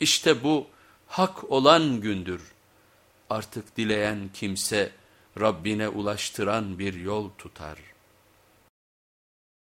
İşte bu hak olan gündür. Artık dileyen kimse Rabbine ulaştıran bir yol tutar.''